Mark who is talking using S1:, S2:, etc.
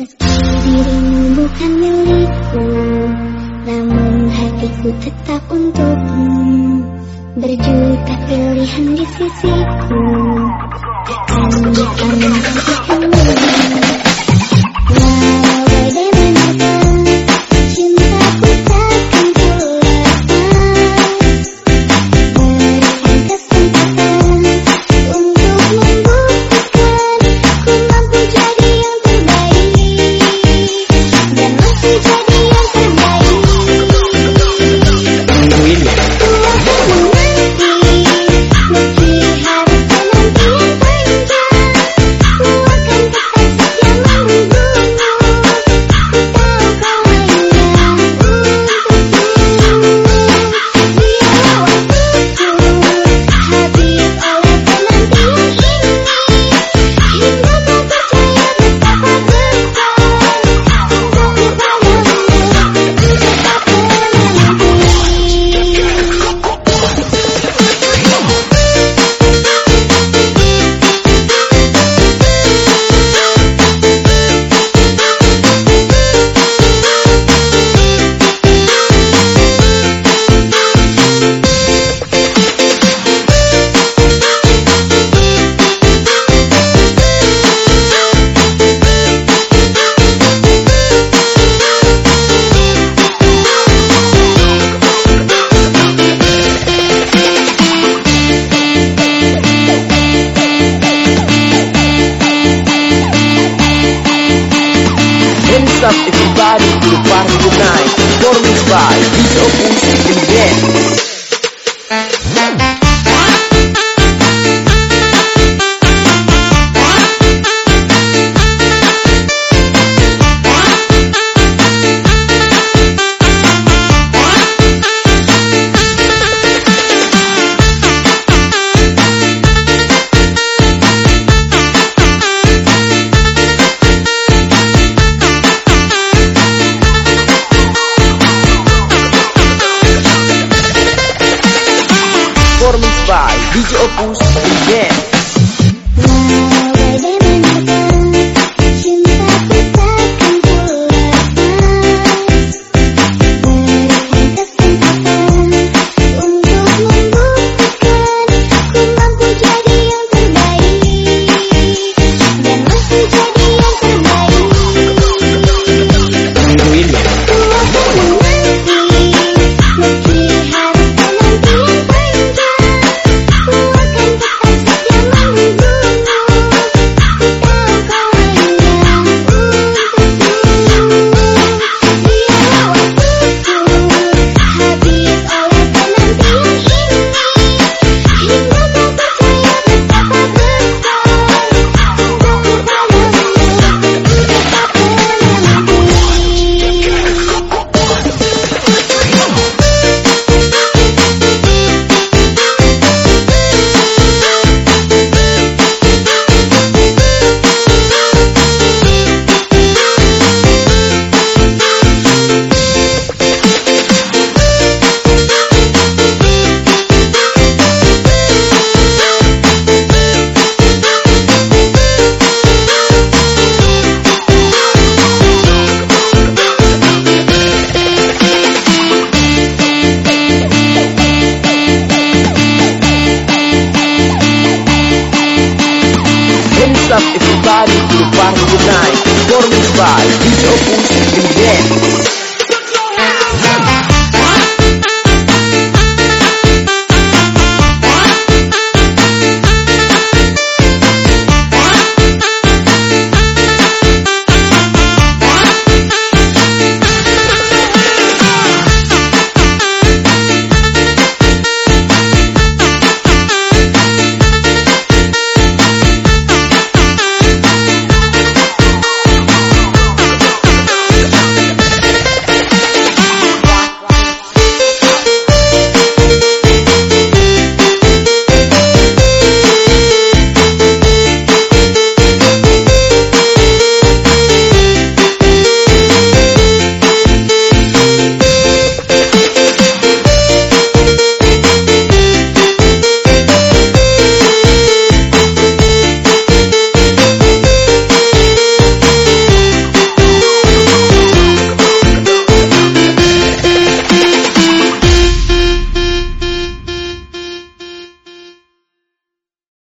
S1: Dirimu bukan milikku Namun hatiku tetap untukmu. Berjuta pilihan di sisiku. Takkan bisa menggantikanmu
S2: What's up everybody to the party tonight. Performance by. DJ Opus in Dance Saturday night, 4 to 5,